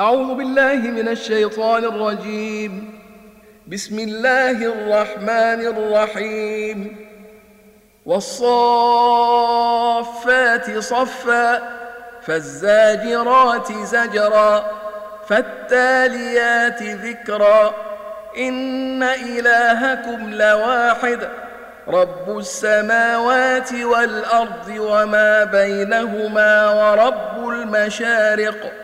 أعوذ بالله من الشيطان الرجيم. بسم الله الرحمن الرحيم. والصافات صفا فالزاجرات زجرا فالتاليات ذكرا. إن إلهكم لواحد رب السماوات والأرض وما بينهما ورب المشارق.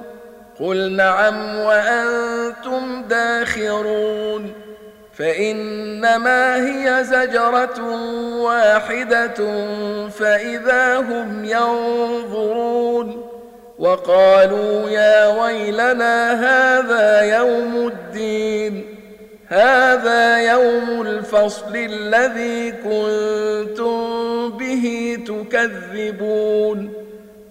قل نعم وأنتم داخرون فإنما هي زجرة واحدة فإذا هم ينظرون وقالوا يا ويلنا هذا يوم الدين هذا يوم الفصل الذي كنتم به تكذبون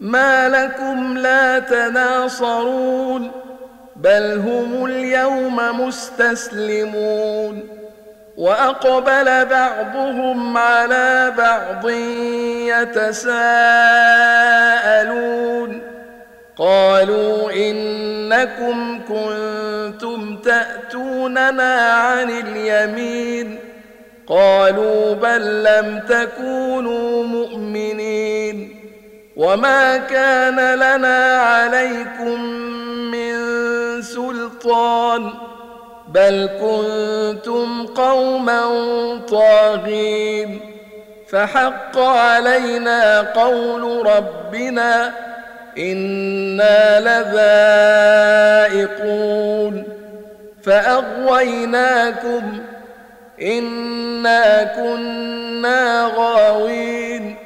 ما لكم لا تناصرون بل هم اليوم مستسلمون. وأقبل بعضهم على بعض يتساءلون. قالوا إنكم كنتم تأتوننا عن اليمين. قالوا بل لم تكونوا مؤمنين. وما كان لنا عليكم من سلطان بل كنتم قوما طاغين فحق علينا قول ربنا أنا لذائقون فاغويناكم انا كنا غاوين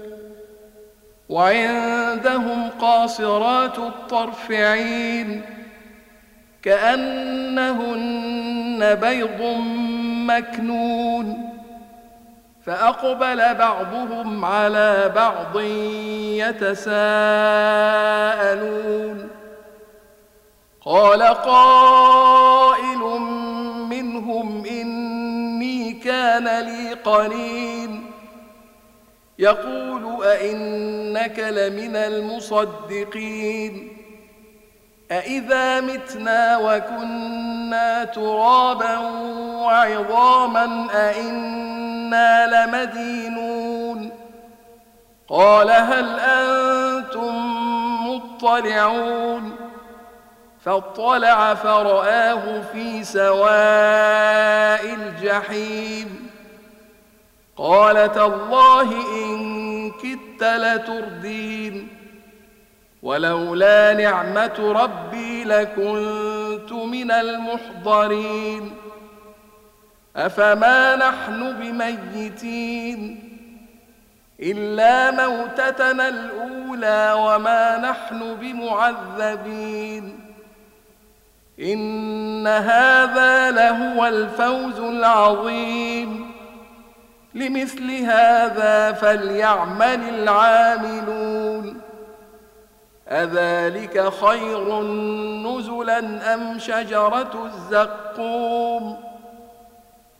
وعندهم قاصرات الطرف عين كأنهن بيض مكنون فأقبل بعضهم على بعض يتساءلون قال قائل منهم إني كان لي قرين يقول أئنك لمن المصدقين أإذا متنا وكنا ترابا وعظاما أئنا لمدينون قال هل أنتم مطلعون فاطلع فرآه في سواء الجحيم قال تالله إن كدت لتردين ولولا نعمة ربي لكنت من المحضرين أفما نحن بميتين إلا موتتنا الأولى وما نحن بمعذبين إن هذا لهو الفوز العظيم لمثل هذا فليعمل العاملون. أذلك خير نزلا أم شجرة الزقوم؟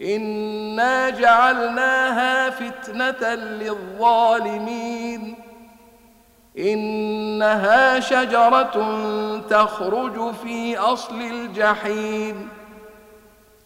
إنا جعلناها فتنة للظالمين. إنها شجرة تخرج في أصل الجحيم.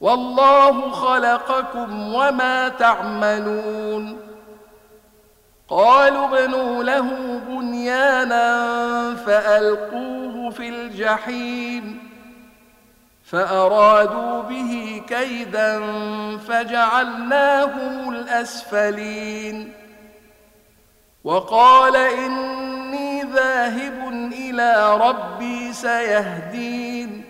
والله خلقكم وما تعملون. قالوا ابنوا له بنيانا فألقوه في الجحيم فأرادوا به كيدا فجعلناهم الأسفلين. وقال إني ذاهب إلى ربي سيهدين.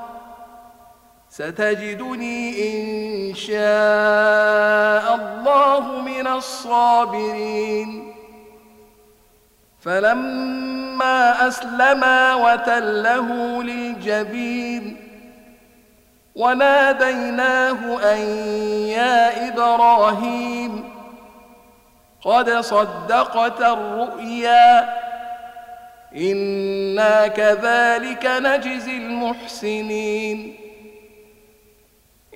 ستجدني إن شاء الله من الصابرين. فلما أسلما وتله للجبين وناديناه أن يا إبراهيم قد صدقت الرؤيا إنا كذلك نجزي المحسنين.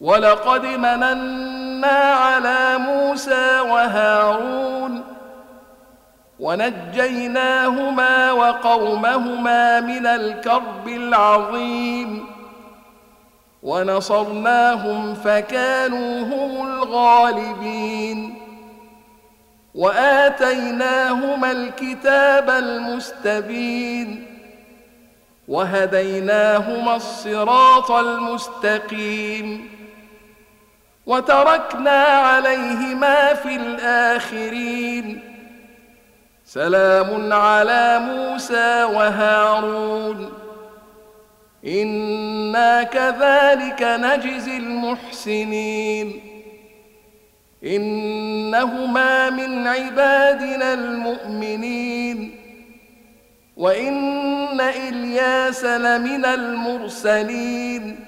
ولقد مننا على موسى وهارون ونجيناهما وقومهما من الكرب العظيم ونصرناهم فكانوا هم الغالبين وآتيناهما الكتاب المستبين وهديناهما الصراط المستقيم وتركنا عليهما في الآخرين. سلام على موسى وهارون. إنا كذلك نجزي المحسنين. إنهما من عبادنا المؤمنين. وإن إلياس لمن المرسلين.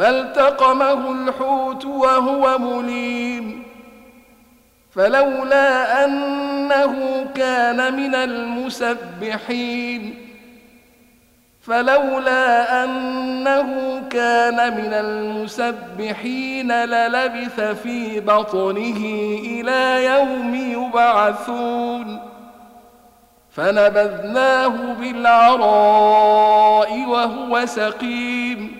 فالتقمه الحوت وهو مليم. فلولا أنه كان من المسبحين. فلولا أنه كان من المسبحين للبث في بطنه إلى يوم يبعثون. فنبذناه بالعراء وهو سقيم.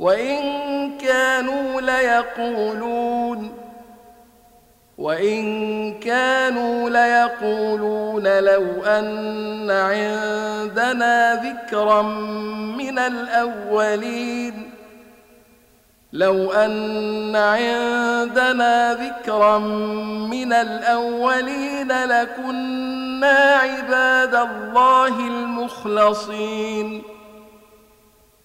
وإن كانوا ليقولون وإن كانوا ليقولون لو أن عندنا ذكرا من الأولين لو أن عندنا ذكرا من الأولين لكنا عباد الله المخلصين.